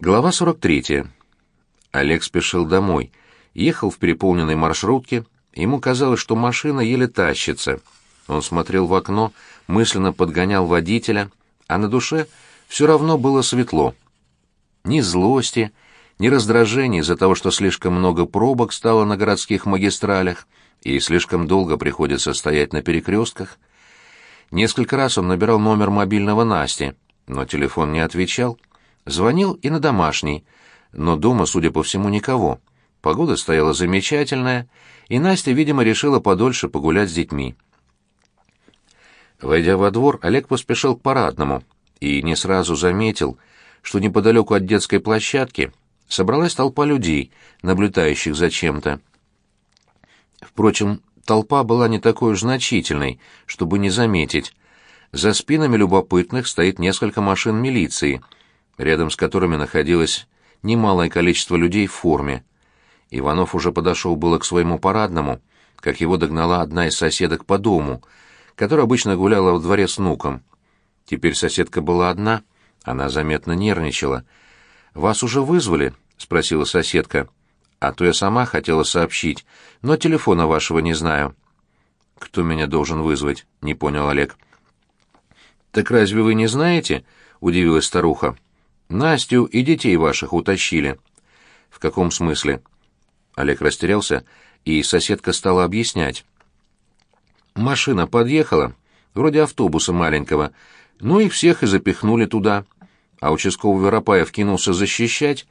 Глава 43. Олег спешил домой. Ехал в переполненной маршрутке. Ему казалось, что машина еле тащится. Он смотрел в окно, мысленно подгонял водителя, а на душе все равно было светло. Ни злости, ни раздражения из-за того, что слишком много пробок стало на городских магистралях и слишком долго приходится стоять на перекрестках. Несколько раз он набирал номер мобильного Насти, но телефон не отвечал. Звонил и на домашний, но дома, судя по всему, никого. Погода стояла замечательная, и Настя, видимо, решила подольше погулять с детьми. Войдя во двор, Олег поспешил к парадному и не сразу заметил, что неподалеку от детской площадки собралась толпа людей, наблюдающих за чем-то. Впрочем, толпа была не такой уж значительной, чтобы не заметить. За спинами любопытных стоит несколько машин милиции — рядом с которыми находилось немалое количество людей в форме. Иванов уже подошел было к своему парадному, как его догнала одна из соседок по дому, которая обычно гуляла во дворе с внуком. Теперь соседка была одна, она заметно нервничала. «Вас уже вызвали?» — спросила соседка. «А то я сама хотела сообщить, но телефона вашего не знаю». «Кто меня должен вызвать?» — не понял Олег. «Так разве вы не знаете?» — удивилась старуха. Настю и детей ваших утащили. В каком смысле? Олег растерялся, и соседка стала объяснять. Машина подъехала, вроде автобуса маленького, ну и всех и запихнули туда. А участковый Воропаев кинулся защищать,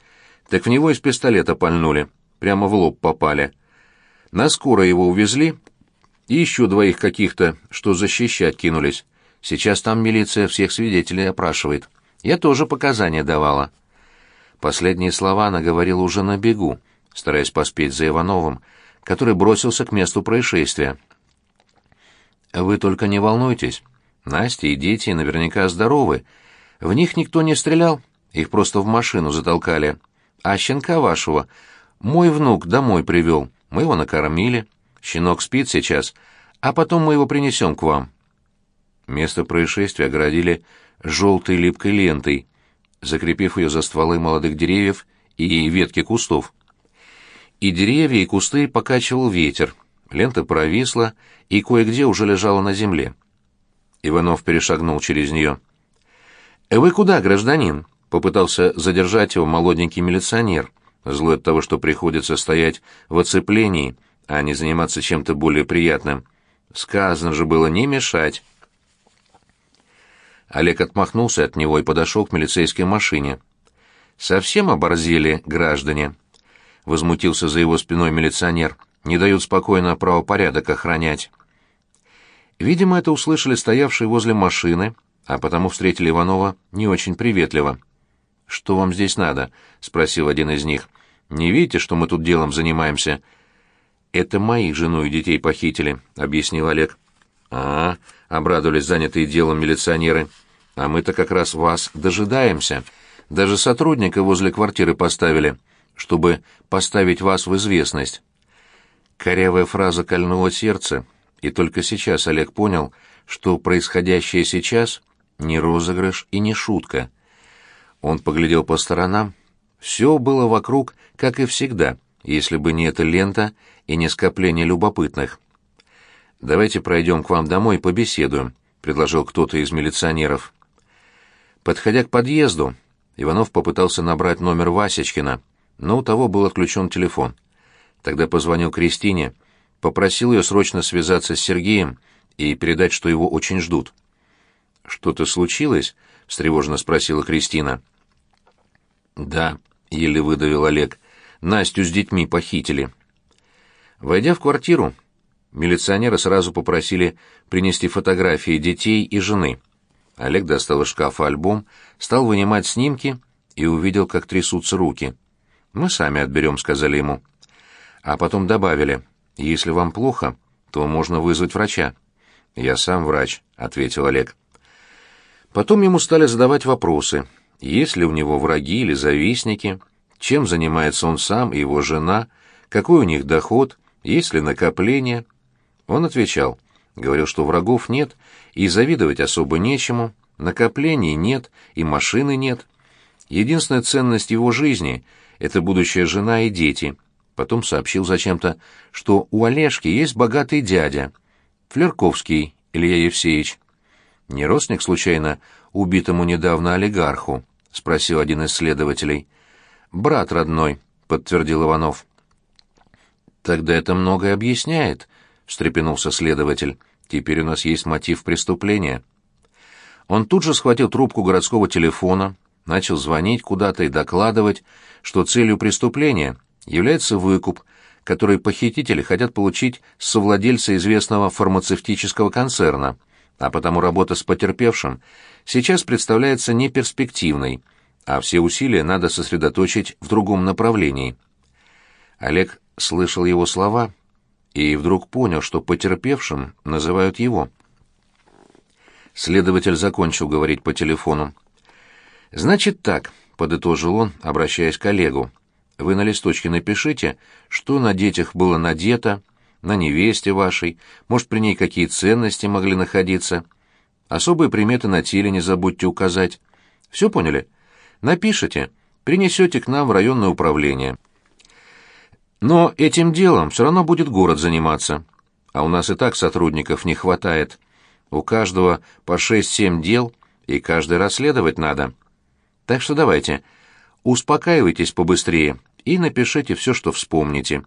так в него из пистолета пальнули, прямо в лоб попали. На скоро его увезли, и еще двоих каких-то, что защищать кинулись. Сейчас там милиция всех свидетелей опрашивает. Я тоже показания давала. Последние слова она говорила уже на бегу, стараясь поспеть за Ивановым, который бросился к месту происшествия. «Вы только не волнуйтесь. Настя и дети наверняка здоровы. В них никто не стрелял, их просто в машину затолкали. А щенка вашего мой внук домой привел, мы его накормили. Щенок спит сейчас, а потом мы его принесем к вам». Место происшествия оградили желтой липкой лентой, закрепив ее за стволы молодых деревьев и ветки кустов. И деревья, и кусты покачивал ветер, лента провисла и кое-где уже лежала на земле. Иванов перешагнул через нее. «Вы куда, гражданин?» — попытался задержать его молоденький милиционер, злой от того, что приходится стоять в оцеплении, а не заниматься чем-то более приятным. Сказано же было не мешать. Олег отмахнулся от него и подошел к милицейской машине. «Совсем оборзели граждане?» — возмутился за его спиной милиционер. «Не дают спокойно правопорядок охранять». Видимо, это услышали стоявшие возле машины, а потому встретили Иванова не очень приветливо. «Что вам здесь надо?» — спросил один из них. «Не видите, что мы тут делом занимаемся?» «Это моих жену и детей похитили», — объяснил Олег. «А, -а — обрадовались занятые делом милиционеры, — а мы-то как раз вас дожидаемся. Даже сотрудника возле квартиры поставили, чтобы поставить вас в известность». Корявая фраза кольнула сердце, и только сейчас Олег понял, что происходящее сейчас не розыгрыш и не шутка. Он поглядел по сторонам. Все было вокруг, как и всегда, если бы не эта лента и не скопление любопытных. «Давайте пройдем к вам домой и побеседуем», — предложил кто-то из милиционеров. Подходя к подъезду, Иванов попытался набрать номер Васечкина, но у того был отключен телефон. Тогда позвонил Кристине, попросил ее срочно связаться с Сергеем и передать, что его очень ждут. «Что-то случилось?» — встревоженно спросила Кристина. «Да», — еле выдавил Олег. «Настю с детьми похитили». Войдя в квартиру, Милиционеры сразу попросили принести фотографии детей и жены. Олег достал из шкафа альбом, стал вынимать снимки и увидел, как трясутся руки. «Мы сами отберем», — сказали ему. А потом добавили, «Если вам плохо, то можно вызвать врача». «Я сам врач», — ответил Олег. Потом ему стали задавать вопросы. Есть ли у него враги или завистники? Чем занимается он сам и его жена? Какой у них доход? Есть ли накопления? Он отвечал, говорил, что врагов нет, и завидовать особо нечему, накоплений нет, и машины нет. Единственная ценность его жизни — это будущая жена и дети. Потом сообщил зачем-то, что у Олежки есть богатый дядя, Флерковский Илья Евсеевич. Не родственник, случайно, убитому недавно олигарху? — спросил один из следователей. «Брат родной», — подтвердил Иванов. «Тогда это многое объясняет», — встрепенулся следователь. «Теперь у нас есть мотив преступления». Он тут же схватил трубку городского телефона, начал звонить куда-то и докладывать, что целью преступления является выкуп, который похитители хотят получить с совладельца известного фармацевтического концерна, а потому работа с потерпевшим сейчас представляется неперспективной, а все усилия надо сосредоточить в другом направлении. Олег слышал его слова и вдруг понял, что потерпевшим называют его. Следователь закончил говорить по телефону. «Значит так», — подытожил он, обращаясь к Олегу. «Вы на листочке напишите, что на детях было надето, на невесте вашей, может, при ней какие ценности могли находиться. Особые приметы на теле не забудьте указать. Все поняли? Напишите, принесете к нам в районное управление. Но этим делом все равно будет город заниматься. А у нас и так сотрудников не хватает. У каждого по шесть-семь дел, и каждый расследовать надо. Так что давайте, успокаивайтесь побыстрее и напишите все, что вспомните.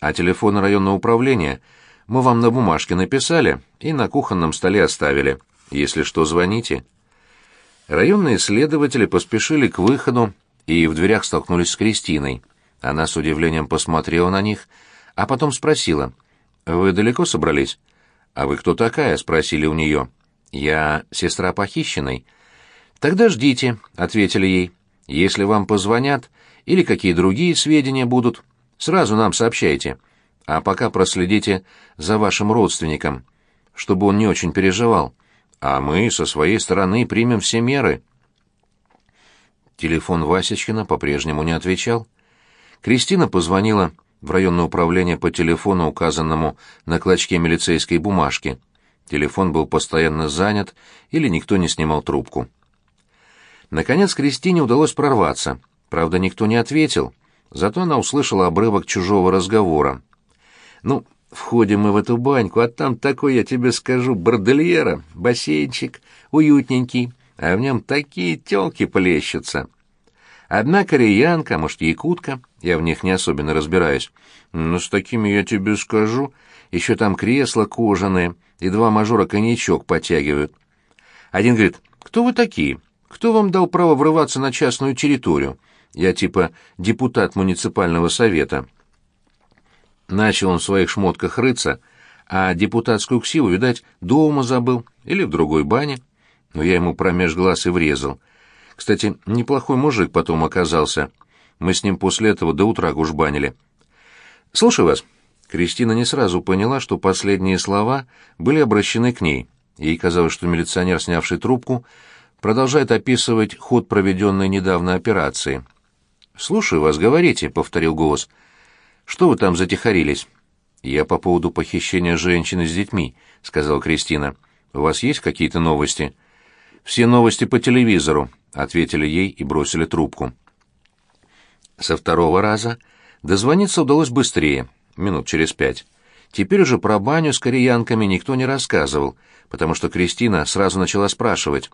А телефон районного управления мы вам на бумажке написали и на кухонном столе оставили. Если что, звоните. Районные следователи поспешили к выходу и в дверях столкнулись с Кристиной. Она с удивлением посмотрела на них, а потом спросила, «Вы далеко собрались?» «А вы кто такая?» — спросили у нее. «Я сестра похищенной». «Тогда ждите», — ответили ей. «Если вам позвонят или какие другие сведения будут, Сразу нам сообщайте. А пока проследите за вашим родственником, чтобы он не очень переживал. А мы со своей стороны примем все меры. Телефон Васечкина по-прежнему не отвечал. Кристина позвонила в районное управление по телефону, указанному на клочке милицейской бумажки. Телефон был постоянно занят или никто не снимал трубку. Наконец Кристине удалось прорваться. Правда, никто не ответил, Зато она услышала обрывок чужого разговора. «Ну, входим мы в эту баньку, а там такой, я тебе скажу, бордельера, бассейнчик, уютненький, а в нем такие тёлки плещутся. Одна кореянка, может, якутка, я в них не особенно разбираюсь, но с такими я тебе скажу, еще там кресла кожаные, и два мажора коньячок потягивают. Один говорит, кто вы такие? Кто вам дал право врываться на частную территорию? Я типа депутат муниципального совета. Начал он в своих шмотках рыться, а депутатскую ксиву, видать, дома забыл или в другой бане. Но я ему промеж глаз и врезал. Кстати, неплохой мужик потом оказался. Мы с ним после этого до утра гужбанили. «Слушаю вас». Кристина не сразу поняла, что последние слова были обращены к ней. Ей казалось, что милиционер, снявший трубку, продолжает описывать ход проведенной недавно операции. «Слушаю вас, говорите», — повторил голос. «Что вы там затихарились?» «Я по поводу похищения женщины с детьми», — сказала Кристина. «У вас есть какие-то новости?» «Все новости по телевизору», — ответили ей и бросили трубку. Со второго раза дозвониться удалось быстрее, минут через пять. Теперь уже про баню с кореянками никто не рассказывал, потому что Кристина сразу начала спрашивать.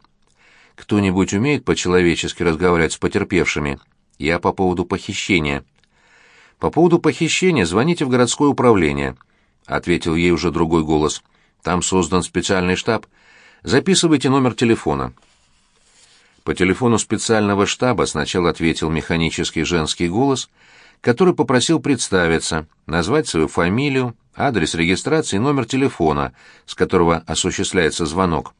«Кто-нибудь умеет по-человечески разговаривать с потерпевшими?» Я по поводу похищения. По поводу похищения звоните в городское управление, ответил ей уже другой голос. Там создан специальный штаб. Записывайте номер телефона. По телефону специального штаба сначала ответил механический женский голос, который попросил представиться, назвать свою фамилию, адрес регистрации и номер телефона, с которого осуществляется звонок.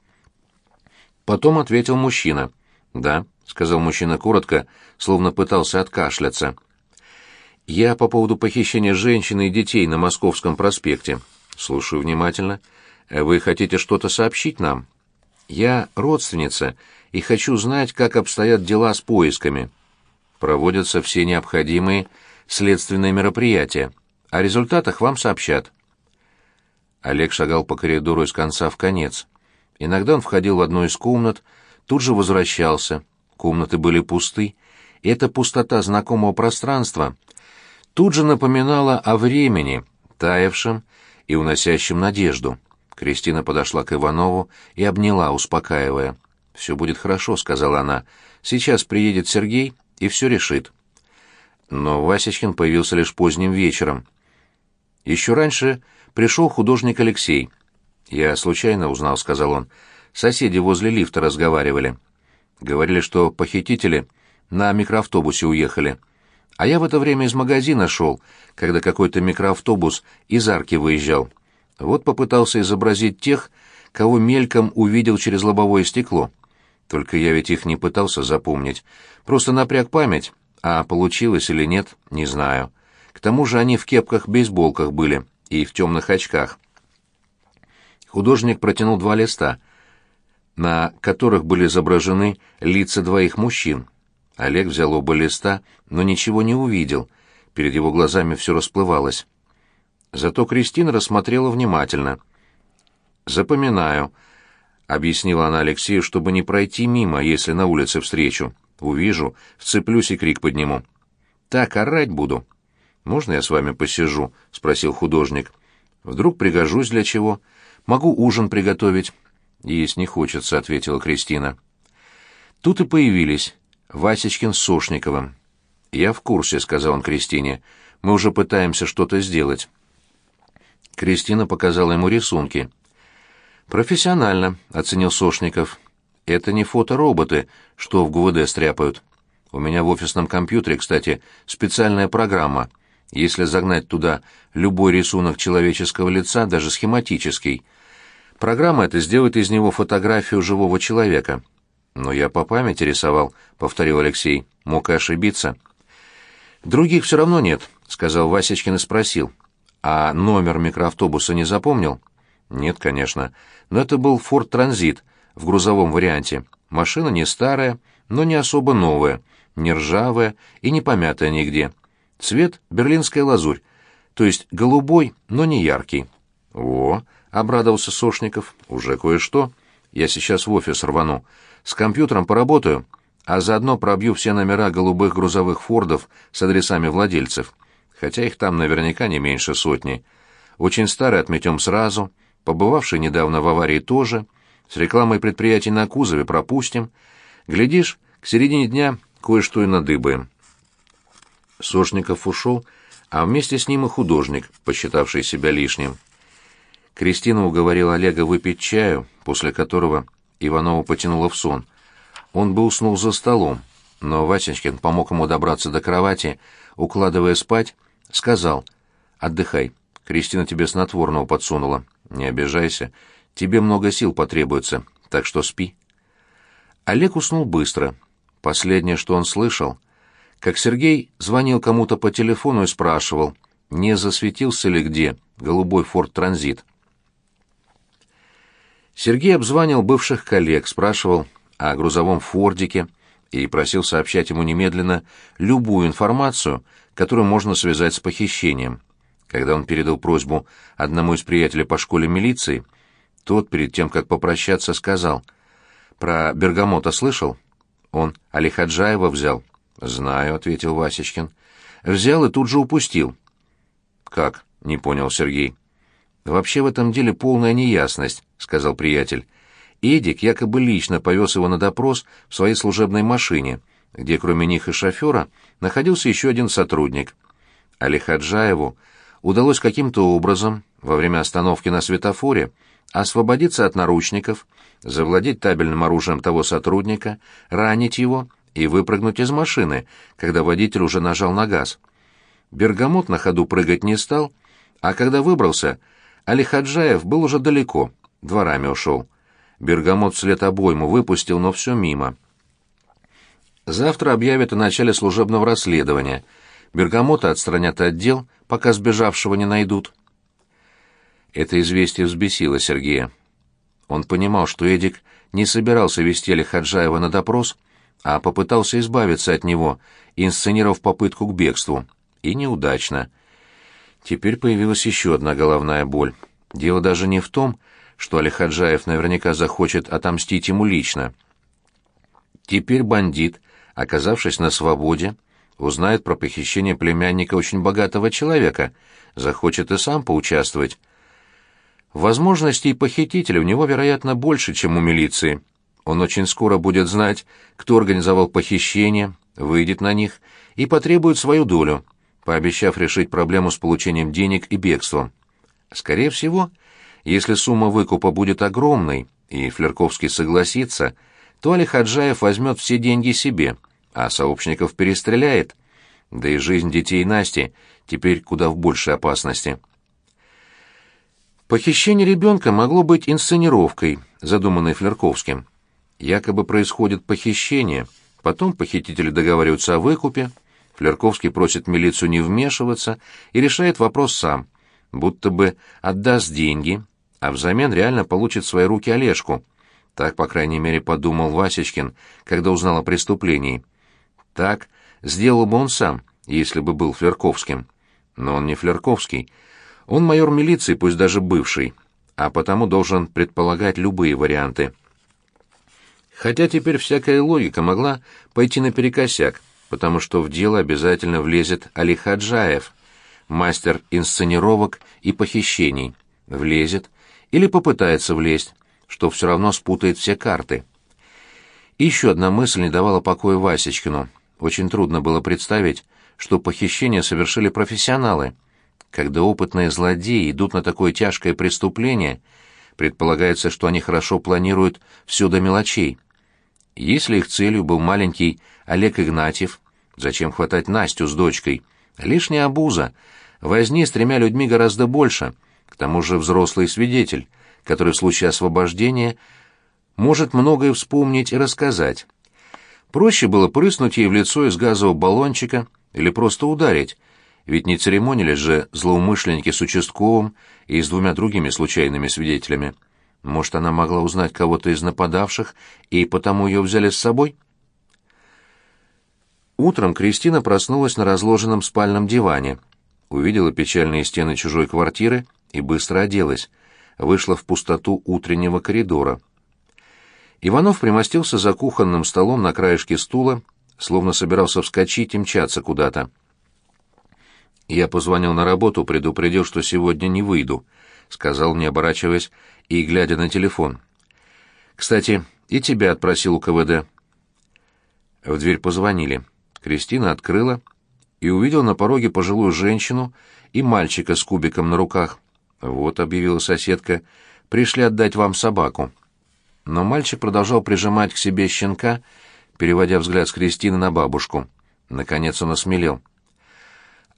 Потом ответил мужчина. «Да», — сказал мужчина коротко, словно пытался откашляться. «Я по поводу похищения женщины и детей на Московском проспекте. Слушаю внимательно. Вы хотите что-то сообщить нам? Я родственница и хочу знать, как обстоят дела с поисками. Проводятся все необходимые следственные мероприятия. О результатах вам сообщат». Олег шагал по коридору из конца в конец. Иногда он входил в одну из комнат, тут же возвращался. Комнаты были пусты, эта пустота знакомого пространства тут же напоминала о времени, таявшем и уносящем надежду. Кристина подошла к Иванову и обняла, успокаивая. «Все будет хорошо», — сказала она. «Сейчас приедет Сергей и все решит». Но Васечкин появился лишь поздним вечером. Еще раньше пришел художник Алексей. «Я случайно узнал», — сказал он. «Соседи возле лифта разговаривали. Говорили, что похитители на микроавтобусе уехали. А я в это время из магазина шел, когда какой-то микроавтобус из арки выезжал. Вот попытался изобразить тех, кого мельком увидел через лобовое стекло. Только я ведь их не пытался запомнить. Просто напряг память, а получилось или нет, не знаю. К тому же они в кепках-бейсболках были и в темных очках. Художник протянул два листа, на которых были изображены лица двоих мужчин. Олег взял оба листа, но ничего не увидел. Перед его глазами все расплывалось. Зато Кристина рассмотрела внимательно. «Запоминаю», — объяснила она Алексею, чтобы не пройти мимо, если на улице встречу. «Увижу, вцеплюсь и крик подниму». «Так орать буду». «Можно я с вами посижу?» — спросил художник. «Вдруг пригожусь для чего? Могу ужин приготовить». «Есть не хочется», — ответила Кристина. Тут и появились Васечкин с Сошниковым. «Я в курсе», — сказал он Кристине. «Мы уже пытаемся что-то сделать». Кристина показала ему рисунки. «Профессионально», — оценил Сошников. «Это не фотороботы, что в ГУВД стряпают. У меня в офисном компьютере, кстати, специальная программа. Если загнать туда любой рисунок человеческого лица, даже схематический, программа эта сделает из него фотографию живого человека». «Но я по памяти рисовал», — повторил Алексей. «Мог и ошибиться». «Других все равно нет», — сказал Васечкин и спросил. А номер микроавтобуса не запомнил? Нет, конечно. Но это был Ford Transit в грузовом варианте. Машина не старая, но не особо новая, не ржавая и не помятая нигде. Цвет — берлинская лазурь, то есть голубой, но не яркий. «О!» — обрадовался Сошников. «Уже кое-что. Я сейчас в офис рвану. С компьютером поработаю, а заодно пробью все номера голубых грузовых фордов с адресами владельцев хотя их там наверняка не меньше сотни. Очень старый отметем сразу, побывавший недавно в аварии тоже, с рекламой предприятий на кузове пропустим. Глядишь, к середине дня кое-что и надыбаем. Сошников ушел, а вместе с ним и художник, посчитавший себя лишним. Кристина уговорила Олега выпить чаю, после которого Иванова потянула в сон. Он бы уснул за столом, но Васечкин помог ему добраться до кровати, укладывая спать, Сказал. «Отдыхай. Кристина тебе снотворного подсунула. Не обижайся. Тебе много сил потребуется, так что спи». Олег уснул быстро. Последнее, что он слышал, как Сергей звонил кому-то по телефону и спрашивал, не засветился ли где голубой форт Транзит. Сергей обзванивал бывших коллег, спрашивал о грузовом фордике и просил сообщать ему немедленно любую информацию, которую можно связать с похищением. Когда он передал просьбу одному из приятелей по школе милиции, тот, перед тем, как попрощаться, сказал, «Про Бергамота слышал?» «Он Алихаджаева взял». «Знаю», — ответил Васечкин. «Взял и тут же упустил». «Как?» — не понял Сергей. «Вообще в этом деле полная неясность», — сказал приятель. Эдик якобы лично повез его на допрос в своей служебной машине, где кроме них и шофера находился еще один сотрудник. Али Хаджаеву удалось каким-то образом во время остановки на светофоре освободиться от наручников, завладеть табельным оружием того сотрудника, ранить его и выпрыгнуть из машины, когда водитель уже нажал на газ. Бергамот на ходу прыгать не стал, а когда выбрался, Али Хаджаев был уже далеко, дворами ушел. Бергамот вслед обойму выпустил, но все мимо. Завтра объявят о начале служебного расследования. Бергамота отстранят от дел, пока сбежавшего не найдут. Это известие взбесило Сергея. Он понимал, что Эдик не собирался вести Хаджаева на допрос, а попытался избавиться от него, инсценировав попытку к бегству. И неудачно. Теперь появилась еще одна головная боль. Дело даже не в том, что Алихаджаев наверняка захочет отомстить ему лично. Теперь бандит оказавшись на свободе, узнает про похищение племянника очень богатого человека, захочет и сам поучаствовать. Возможностей похитителя у него, вероятно, больше, чем у милиции. Он очень скоро будет знать, кто организовал похищение, выйдет на них и потребует свою долю, пообещав решить проблему с получением денег и бегством. Скорее всего, если сумма выкупа будет огромной, и Флерковский согласится, то Али Хаджаев возьмет все деньги себе, а сообщников перестреляет. Да и жизнь детей Насти теперь куда в большей опасности. Похищение ребенка могло быть инсценировкой, задуманной Флерковским. Якобы происходит похищение, потом похитители договариваются о выкупе, Флерковский просит милицию не вмешиваться и решает вопрос сам, будто бы отдаст деньги, а взамен реально получит в свои руки Олежку. Так, по крайней мере, подумал Васечкин, когда узнал о преступлении. Так сделал бы он сам, если бы был Флерковским. Но он не Флерковский. Он майор милиции, пусть даже бывший, а потому должен предполагать любые варианты. Хотя теперь всякая логика могла пойти наперекосяк, потому что в дело обязательно влезет Али Хаджаев, мастер инсценировок и похищений. Влезет или попытается влезть, что все равно спутает все карты. Еще одна мысль не давала покоя Васечкину. Очень трудно было представить, что похищение совершили профессионалы. Когда опытные злодеи идут на такое тяжкое преступление, предполагается, что они хорошо планируют все до мелочей. Если их целью был маленький Олег Игнатьев, зачем хватать Настю с дочкой? Лишняя обуза. Возни с тремя людьми гораздо больше. К тому же взрослый свидетель, который в случае освобождения может многое вспомнить и рассказать. Проще было прыснуть ей в лицо из газового баллончика или просто ударить, ведь не церемонились же злоумышленники с участковым и с двумя другими случайными свидетелями. Может, она могла узнать кого-то из нападавших, и потому ее взяли с собой? Утром Кристина проснулась на разложенном спальном диване, увидела печальные стены чужой квартиры и быстро оделась, вышла в пустоту утреннего коридора. Иванов примостился за кухонным столом на краешке стула, словно собирался вскочить и мчаться куда-то. Я позвонил на работу, предупредил, что сегодня не выйду —— сказал, не оборачиваясь и глядя на телефон. «Кстати, и тебя отпросил у КВД». В дверь позвонили. Кристина открыла и увидела на пороге пожилую женщину и мальчика с кубиком на руках. «Вот», — объявила соседка, — «пришли отдать вам собаку». Но мальчик продолжал прижимать к себе щенка, переводя взгляд с Кристины на бабушку. Наконец он осмелел.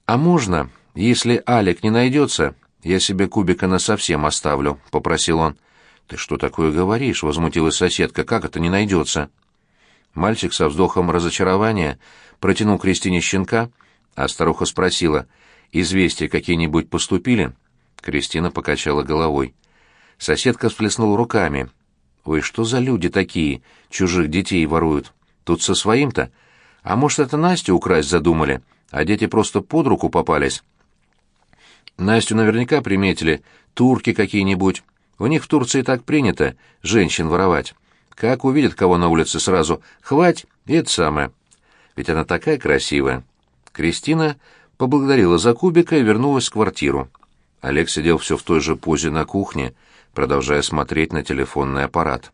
«А можно, если Алик не найдется, я себе кубика на совсем оставлю», — попросил он. «Ты что такое говоришь?» — возмутилась соседка. «Как это не найдется?» Мальчик со вздохом разочарования протянул Кристине щенка, а старуха спросила, «Известия какие-нибудь поступили?» Кристина покачала головой. Соседка всплеснула руками. «Ой, что за люди такие? Чужих детей воруют. Тут со своим-то? А может, это Настю украсть задумали, а дети просто под руку попались?» Настю наверняка приметили турки какие-нибудь. У них в Турции так принято женщин воровать. Как увидят кого на улице сразу, хвать, и это самое. Ведь она такая красивая. Кристина поблагодарила за кубика и вернулась в квартиру. Олег сидел все в той же позе на кухне, продолжая смотреть на телефонный аппарат.